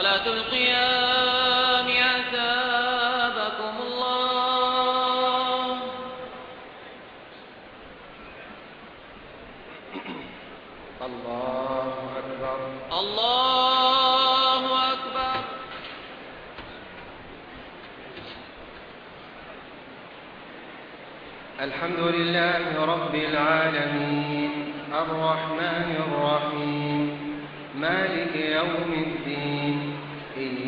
صلاة القيام أثابكم الله. الله أكبر. الله أكبر. الحمد لله رب العالمين. الرحمن الرحيم. مالك يوم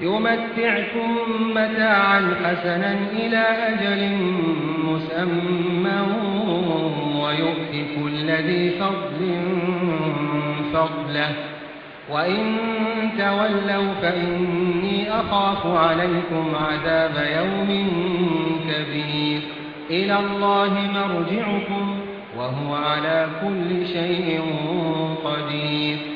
يمتعكم متاعا حسنا إلى أجل مسمى ويؤتي كل ذي فضل فضله. وإن تولوا فإني أخاف عليكم عذاب يوم كبير. إلى الله مرجعكم وهو على كل شيء قدير.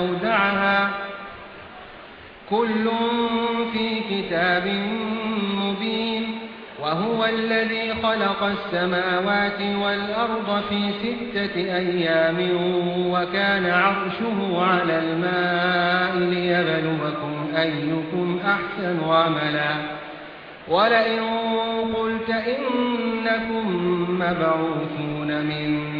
ومستودعها كل في كتاب مبين وهو الذي خلق السماوات والأرض في ستة أيام وكان عرشه على الماء ليبلوكم أيكم أحسن عملا. ولئن قلت إنكم مبعوثون من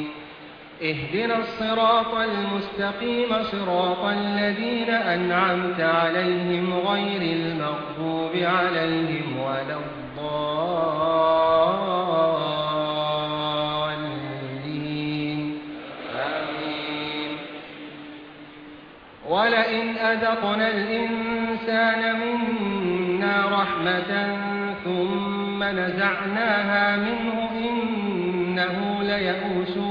اهدنا الصراط المستقيم صراط الذين أنعمت عليهم غير المغضوب عليهم ولا الضالين. آمين. ولئن أذقنا الإنسان منا رحمة ثم نزعناها منه إنه ليئوس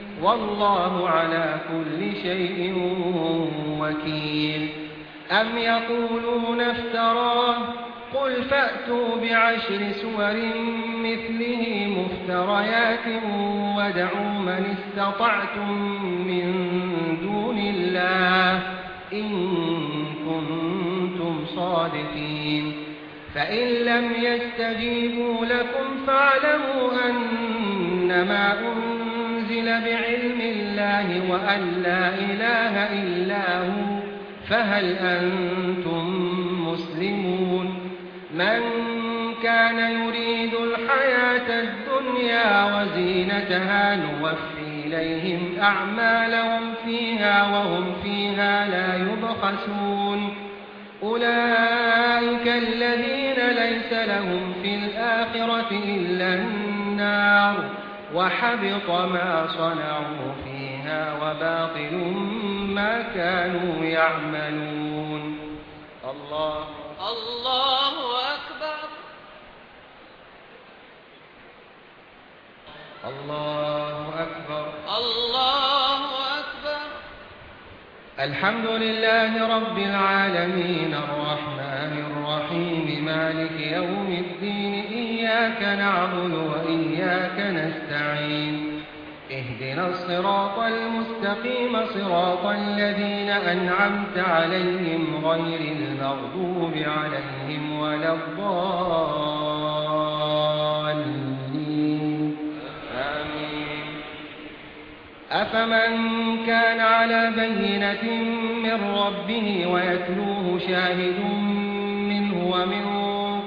والله على كل شيء وكيل. أم يقولون افتراه قل فأتوا بعشر سور مثله مفتريات ودعوا من استطعتم من دون الله إن كنتم صادقين. فإن لم يستجيبوا لكم فاعلموا أنما أنزل بعلم الله وأن لا إله إلا هو فهل أنتم مسلمون من كان يريد الحياة الدنيا وزينتها نوفي إليهم أعمالهم فيها وهم فيها لا يبخسون أولئك الذين ليس لهم في الآخرة إلا النار وحبط ما صنعوا فيها وباطل ما كانوا يعملون. الله. الله أكبر. الله أكبر. الله أكبر. الحمد لله رب العالمين الرحمن الرحيم مالك يوم الدين إياك نعبد وإياك نستعين. اهدنا الصراط المستقيم صراط الذين أنعمت عليهم غير المغضوب عليهم ولا الضالين. آمين. أفمن كان على بينة من ربه ويتلوه شاهد منه ومن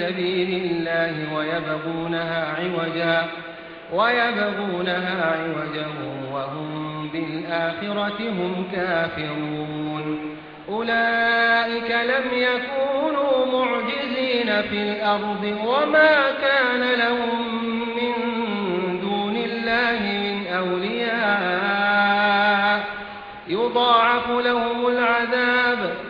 سبيل الله ويبغونها عوجا ويبغونها عوجا وهم بالآخرة هم كافرون. أولئك لم يكونوا معجزين في الأرض وما كان لهم من دون الله من أولياء. يضاعف لهم العذاب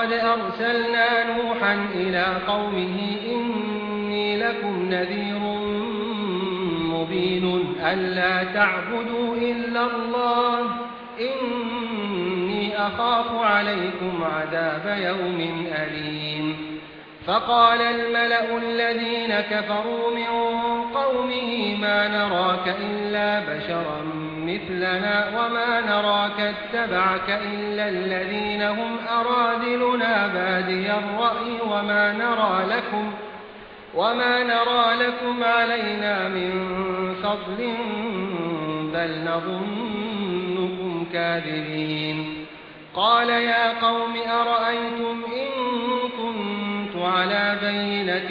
ولقد أرسلنا نوحا إلى قومه إني لكم نذير مبين ألا تعبدوا إلا الله إني أخاف عليكم عذاب يوم أليم. فقال الملأ الذين كفروا من قومه ما نراك إلا بشرا مثلنا وما نراك اتبعك إلا الذين هم أرادلنا بادي الرأي وما نرى لكم وما نرى لكم علينا من فضل بل نظنكم كاذبين. قال يا قوم أرأيتم إن كنت على بينة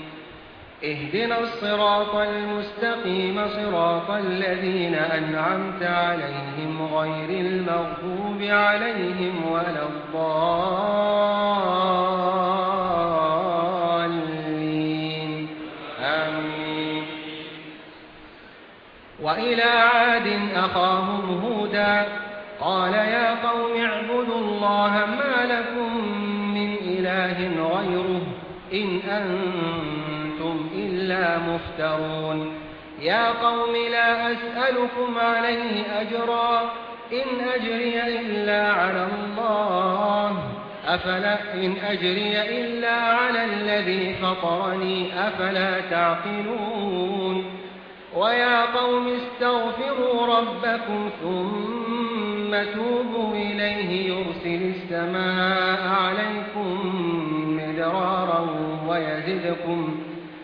اهدنا الصراط المستقيم صراط الذين أنعمت عليهم غير المغضوب عليهم ولا الضالين. آمين. وإلى عاد أخاهم هودا قال يا قوم اعبدوا الله ما لكم من إله غيره إن أنتم إلا مفترون. يا قوم لا أسألكم عليه أجرا. إن أجري إلا على الله. أفلا إن أجري إلا على الذي فطرني. أفلا تعقلون. ويا قوم استغفروا ربكم ثم توبوا إليه. يرسل السماء عليكم مدرارا ويزدكم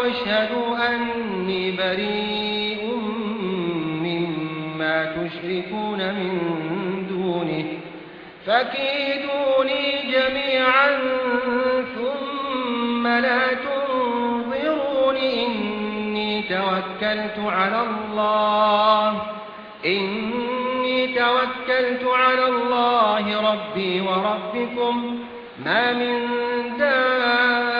واشهدوا أني بريء مما تشركون من دونه. فكيدوني جميعا ثم لا تنظرون إني توكلت على الله. إني توكلت على الله ربي وربكم. ما من دابة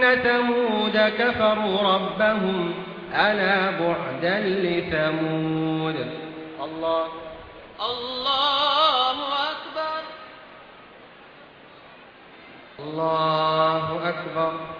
ثمود كفروا ربهم ألا بعدا لثمود. الله. الله أكبر. الله أكبر.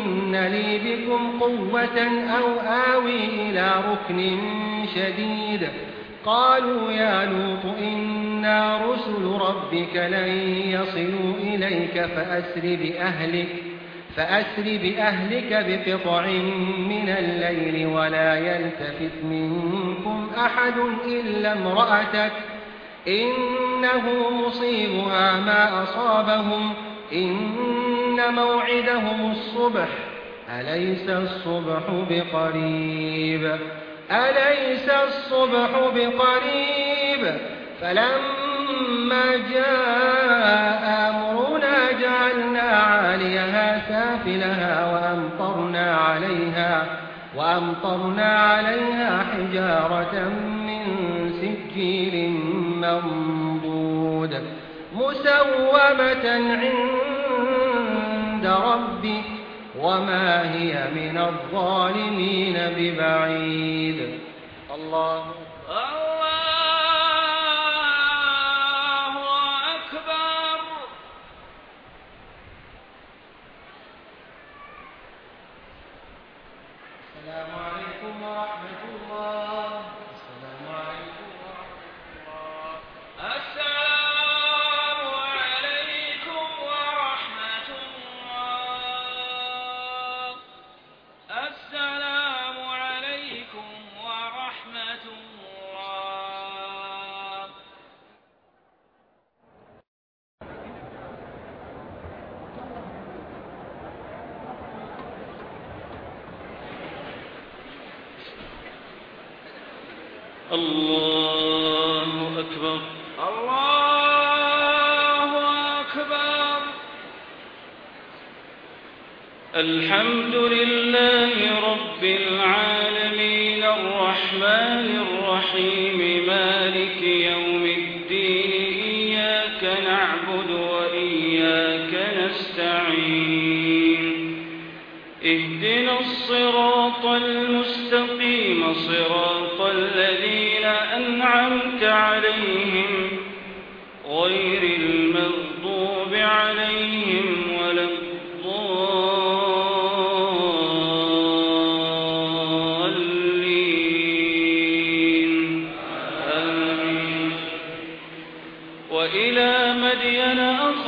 لي بكم قوة أو آوي إلى ركن شديد. قالوا يا لوط إنا رسل ربك لن يصلوا إليك فأسر بأهلك فأسر بأهلك بقطع من الليل ولا يلتفت منكم أحد إلا امرأتك. إنه مصيبها ما أصابهم إن موعدهم الصبح. أليس الصبح بقريب؟ أليس الصبح بقريب؟ فلما جاء أمرنا جعلنا عاليها سافلها وأمطرنا عليها وأمطرنا عليها حجارة من سجيل منضود مسومة عند وما هي من الظالمين ببعيد. الله الله أكبر. السلام عليكم ورحمة الله. السلام عليكم ورحمة الله.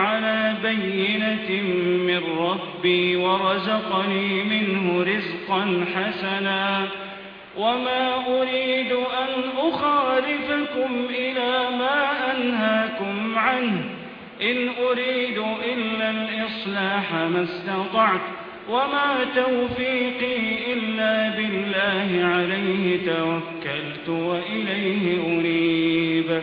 على بينة من ربي ورزقني منه رزقا حسنا. وما أريد أن أخالفكم إلى ما أنهاكم عنه. إن أريد إلا الإصلاح ما استطعت وما توفيقي إلا بالله عليه توكلت وإليه أنيب.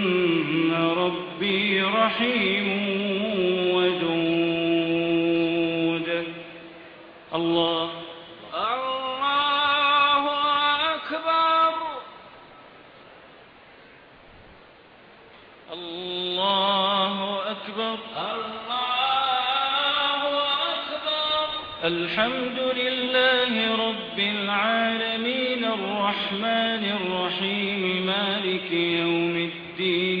ربي رحيم ودود. الله. الله أكبر. الله أكبر. الله أكبر. الحمد لله رب العالمين الرحمن الرحيم مالك يوم الدين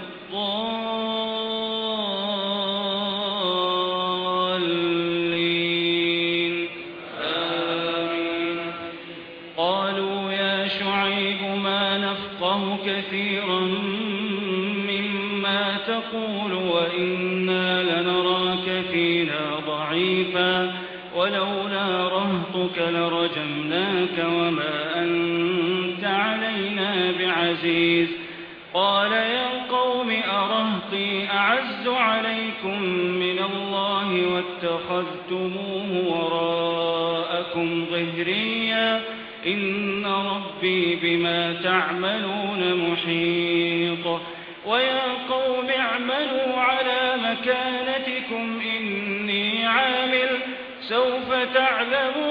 لرجمناك وما أنت علينا بعزيز قال يا قوم أرهطي أعز عليكم من الله واتخذتموه وراءكم ظهريا إن ربي بما تعملون محيط ويا قوم اعملوا على مكانتكم إني عامل سوف تعلمون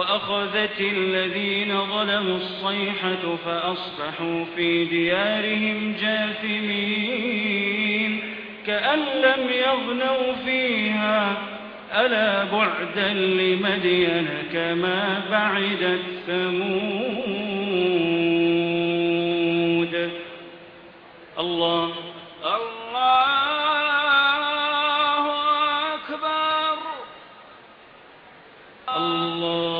وأخذت الذين ظلموا الصيحة فأصبحوا في ديارهم جاثمين. كأن لم يغنوا فيها ألا بعدا لمدين كما بعدت ثمود. الله. الله أكبر. الله.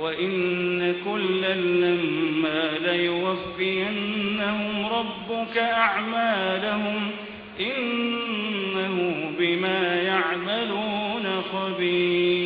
وإن كلا لما ليوفينهم ربك أعمالهم إنه بما يعملون خبير.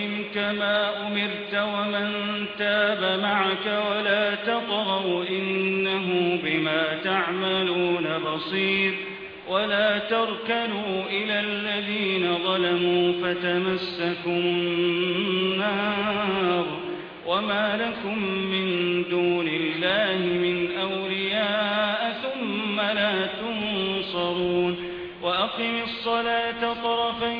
فاستقم كما أمرت ومن تاب معك ولا تطغوا إنه بما تعملون بصير ولا تركنوا إلى الذين ظلموا فتمسكم النار وما لكم من دون الله من أولياء ثم لا تنصرون وأقم الصلاة طرفي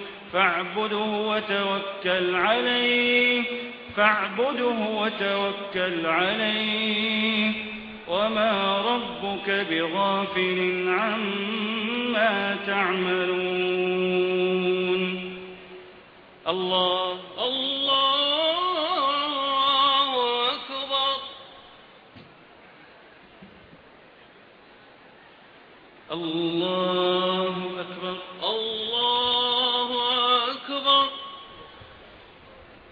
فاعبده وتوكل عليه فاعبده وتوكل عليه. وما ربك بغافل عما تعملون. الله الله أكبر. الله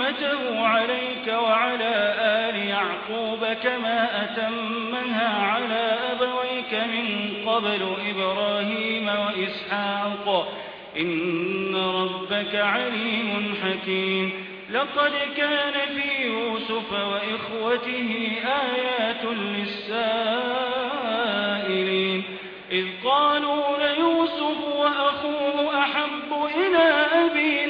نعمته عليك وعلى آل يعقوب كما أتمها على أبويك من قبل إبراهيم وإسحاق. إن ربك عليم حكيم. لقد كان في يوسف وإخوته آيات للسائلين. إذ قالوا ليوسف وأخوه أحب إلى أبينا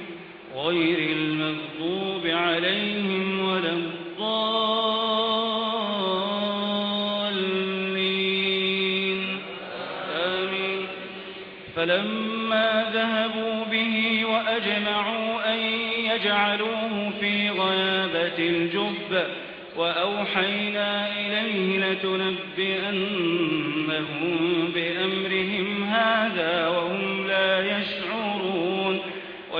غير المغضوب عليهم ولا الضالين. آمين. فلما ذهبوا به وأجمعوا أن يجعلوه في غيابة الجب وأوحينا إليه لتنبئنهم بأمرهم هذا وهم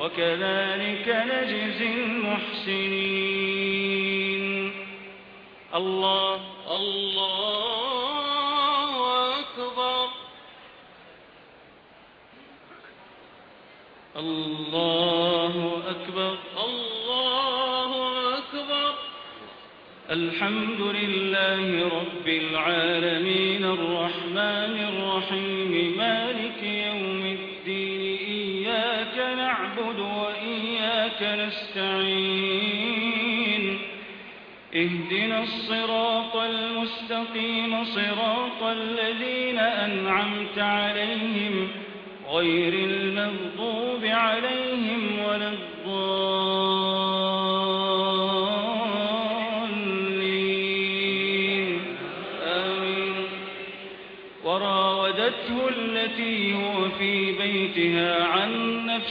وكذلك نجزي المحسنين. الله الله أكبر. الله أكبر الله أكبر. الحمد لله رب العالمين الرحمن الرحيم مالك وإياك نستعين. اهدنا الصراط المستقيم صراط الذين أنعمت عليهم غير المغضوب عليهم ولا الضالين. آمين. وراودته التي هو في بيتها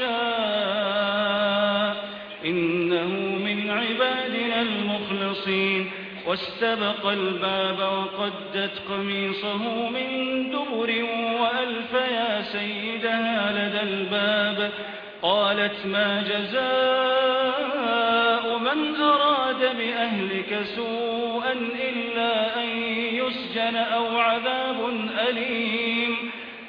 والفحشاء إنه من عبادنا المخلصين. واستبق الباب وقدت قميصه من دبر وألف يا سيدها لدى الباب. قالت ما جزاء من أراد بأهلك سوءا إلا أن يسجن أو عذاب أليم.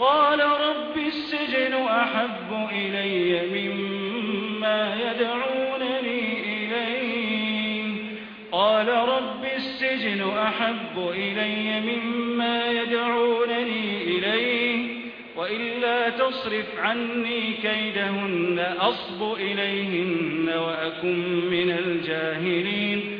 قال رب السجن أحب إلي مما يدعونني إليه. قال رب السجن أحب إلي مما يدعونني إليه. وإلا تصرف عني كيدهن أصب إليهن وأكن من الجاهلين.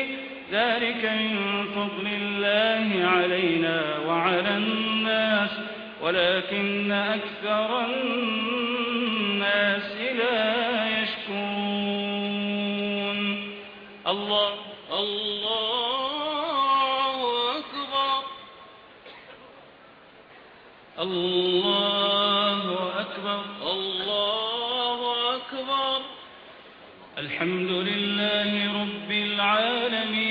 ذلك من فضل الله علينا وعلى الناس ولكن أكثر الناس لا يشكرون. الله الله أكبر. الله أكبر الله أكبر. الحمد لله رب العالمين.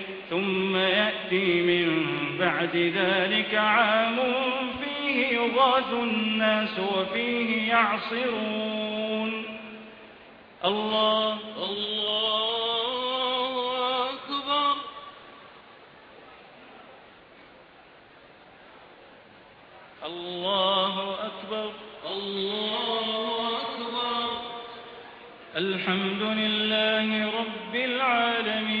ثم يأتي من بعد ذلك عام فيه يغاث الناس وفيه يعصرون. الله الله أكبر. الله أكبر. الله أكبر. الحمد لله رب العالمين.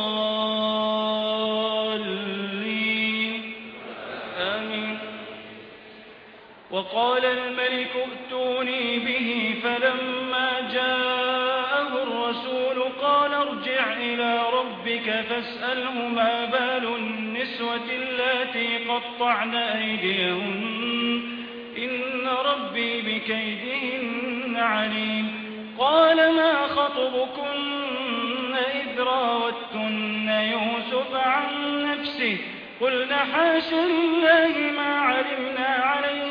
وقال الملك ائتوني به فلما جاءه الرسول قال ارجع إلى ربك فاسأله ما بال النسوة اللاتي قطعن أيديهن. إن ربي بكيدهن عليم. قال ما خطبكن إذ راوتن يوسف عن نفسه؟ قلنا حاش لله ما علمنا عليه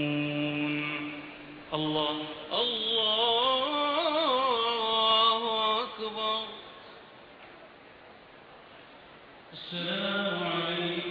الله الله أكبر. السلام عليكم.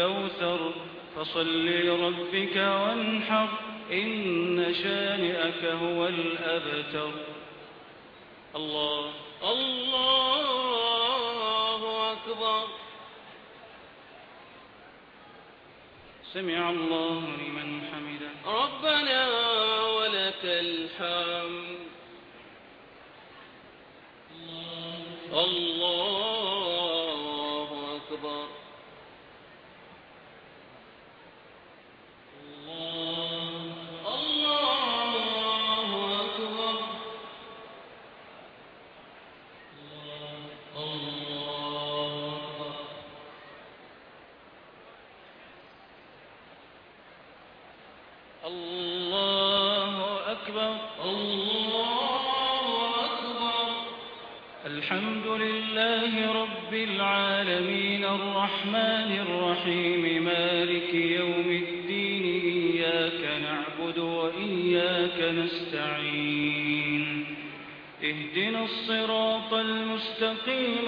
الكوثر فصل لربك وانحر إن شانئك هو الأبتر. الله الله أكبر. سمع الله لمن حمده. ربنا ولك الحمد. الله.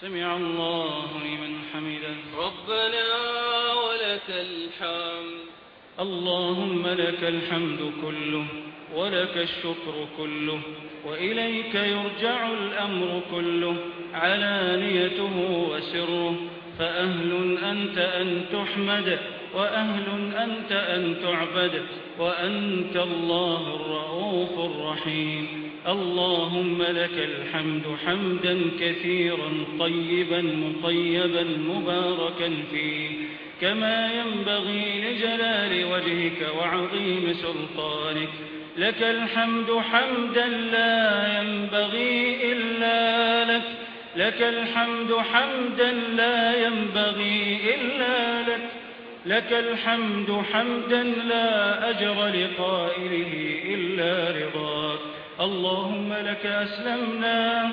سمع الله لمن حمده. ربنا ولك الحمد. اللهم لك الحمد كله ولك الشكر كله وإليك يرجع الأمر كله علانيته وسره. فأهل أنت أن تحمد وأهل أنت أن تعبد وأنت الله الرؤوف الرحيم. اللهم لك الحمد حمدا كثيرا طيبا مطيبا مباركا فيه. كما ينبغي لجلال وجهك وعظيم سلطانك. لك الحمد حمدا لا ينبغي إلا لك. لك الحمد حمدا لا ينبغي إلا لك. لك الحمد حمدا لا أجر لقائله إلا رضاك. اللهم لك أسلمنا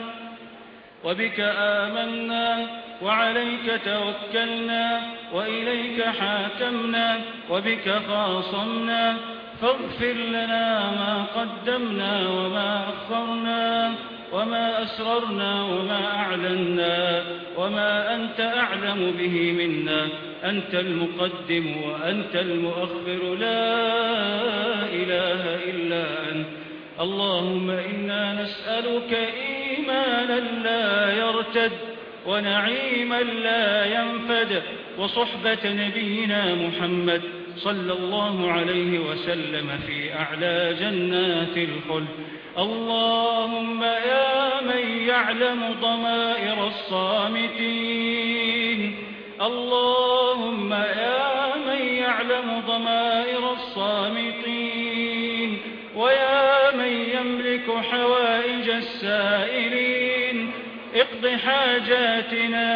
وبك آمنا وعليك توكلنا وإليك حاكمنا وبك خاصمنا فاغفر لنا ما قدمنا وما أخرنا وما أسررنا وما أعلنا وما أنت أعلم به منا أنت المقدم وأنت المؤخر لا إله إلا أنت اللهم إنا نسألك إيمانا لا يرتد ونعيما لا ينفد وصحبة نبينا محمد صلى الله عليه وسلم في أعلى جنات الخلد. اللهم يا من يعلم ضمائر الصامتين. اللهم يا من يعلم ضمائر الصامتين. ويا يملك حوائج السائلين. اقض حاجاتنا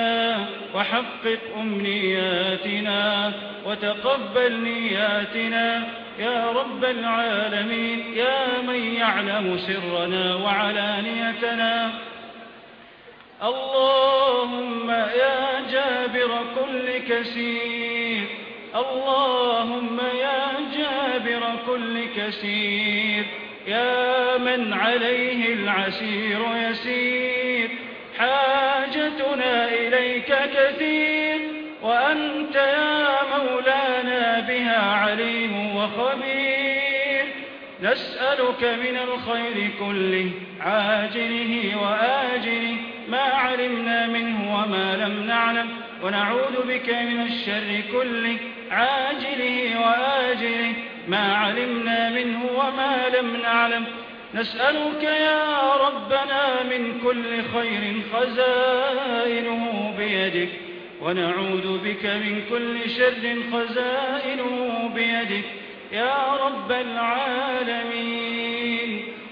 وحقق أمنياتنا وتقبل نياتنا. يا رب العالمين يا من يعلم سرنا وعلانيتنا. اللهم يا جابر كل كسير. اللهم يا جابر كل كسير. يا من عليه العسير يسير حاجتنا إليك كثير وأنت يا مولانا بها عليم وخبير. نسألك من الخير كله عاجله وآجله ما علمنا منه وما لم نعلم ونعوذ بك من الشر كله عاجله وآجله. ما علمنا منه وما لم نعلم. نسألك يا ربنا من كل خير خزائنه بيدك ونعوذ بك من كل شر خزائنه بيدك. يا رب العالمين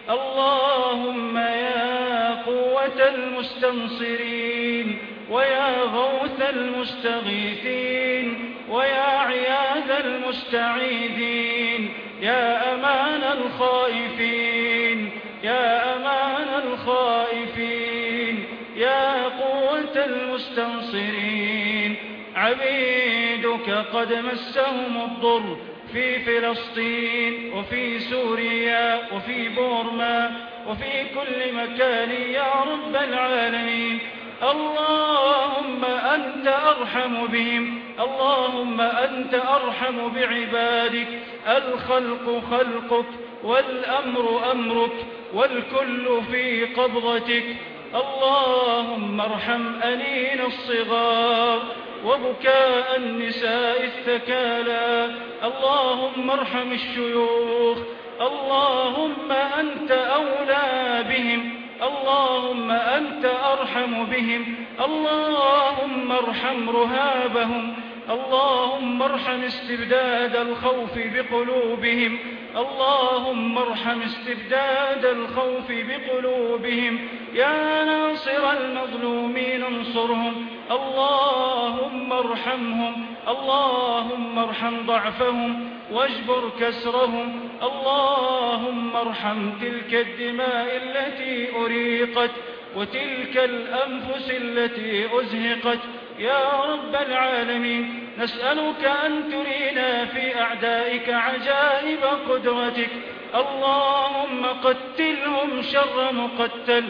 اللهم يا قوة المستنصرين. ويا غوث المستغيثين ويا عياذ المستعيذين يا أمان الخائفين يا أمان الخائفين يا قوة المستنصرين. عبيدك قد مسهم الضر في فلسطين وفي سوريا وفي بورما وفي كل مكان يا رب العالمين. اللهم أنت أرحم بهم. اللهم أنت أرحم بعبادك. الخلق خلقك والأمر أمرك والكل في قبضتك. اللهم ارحم أنين الصغار وبكاء النساء الثكالى اللهم ارحم الشيوخ. اللهم أنت أولى بهم. اللهم أنت أرحم بهم اللهم ارحم رهابهم اللهم ارحم استبداد الخوف بقلوبهم اللهم ارحم استبداد الخوف بقلوبهم. يا ناصر المظلومين انصرهم. اللهم ارحم وارحمهم اللهم ارحم ضعفهم. واجبر كسرهم. اللهم ارحم تلك الدماء التي أريقت وتلك الأنفس التي أزهقت. يا رب العالمين نسألك أن ترينا في أعدائك عجائب قدرتك. اللهم قتلهم شر مقتل.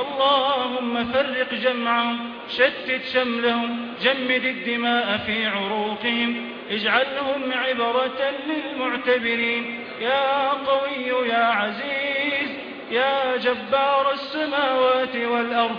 اللهم فرق جمعهم شتت شملهم جمد الدماء في عروقهم. اجعلهم عبرة للمعتبرين. يا قوي يا عزيز يا جبار السماوات والأرض.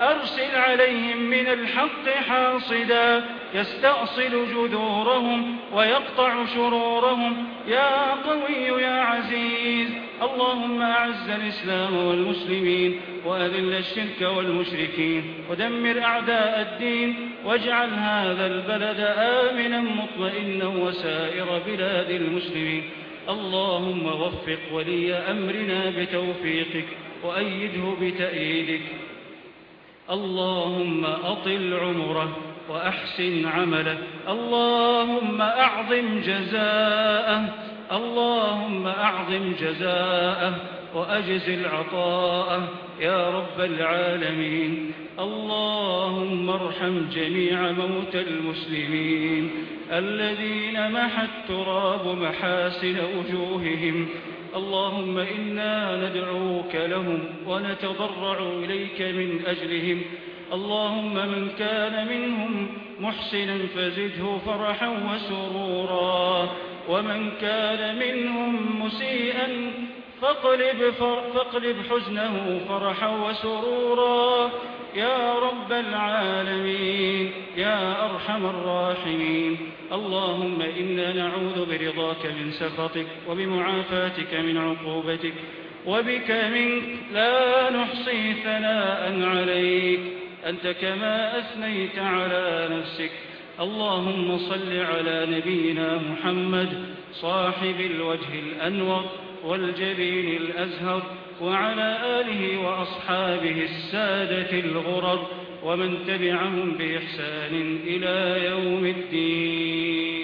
أرسل عليهم من الحق حاصدا. يستأصل جذورهم ويقطع شرورهم. يا قوي يا عزيز اللهم أعز الإسلام والمسلمين وأذل الشرك والمشركين ودمر أعداء الدين واجعل هذا البلد آمنا مطمئنا وسائر بلاد المسلمين. اللهم وفق ولي أمرنا بتوفيقك وأيده بتأييدك. اللهم أطل عمره وأحسن عمله. اللهم أعظم جزاءه. اللهم أعظم جزاءه وأجزل عطاءه يا رب العالمين. اللهم ارحم جميع موتى المسلمين. الذين محى التراب محاسن وجوههم. اللهم إنا ندعوك لهم ونتضرع إليك من أجلهم. اللهم من كان منهم محسنا فزده فرحا وسرورا ومن كان منهم مسيئا فاقلب, فاقلب حزنه فرحا وسرورا. يا رب العالمين يا أرحم الراحمين. اللهم إنا نعوذ برضاك من سخطك وبمعافاتك من عقوبتك وبك منك. لا نحصي ثناء عليك. أنت كما أثنيت على نفسك. اللهم صل على نبينا محمد صاحب الوجه الأنور. والجبين الأزهر وعلى آله وأصحابه السادة الغرر ومن تبعهم بإحسان إلى يوم الدين.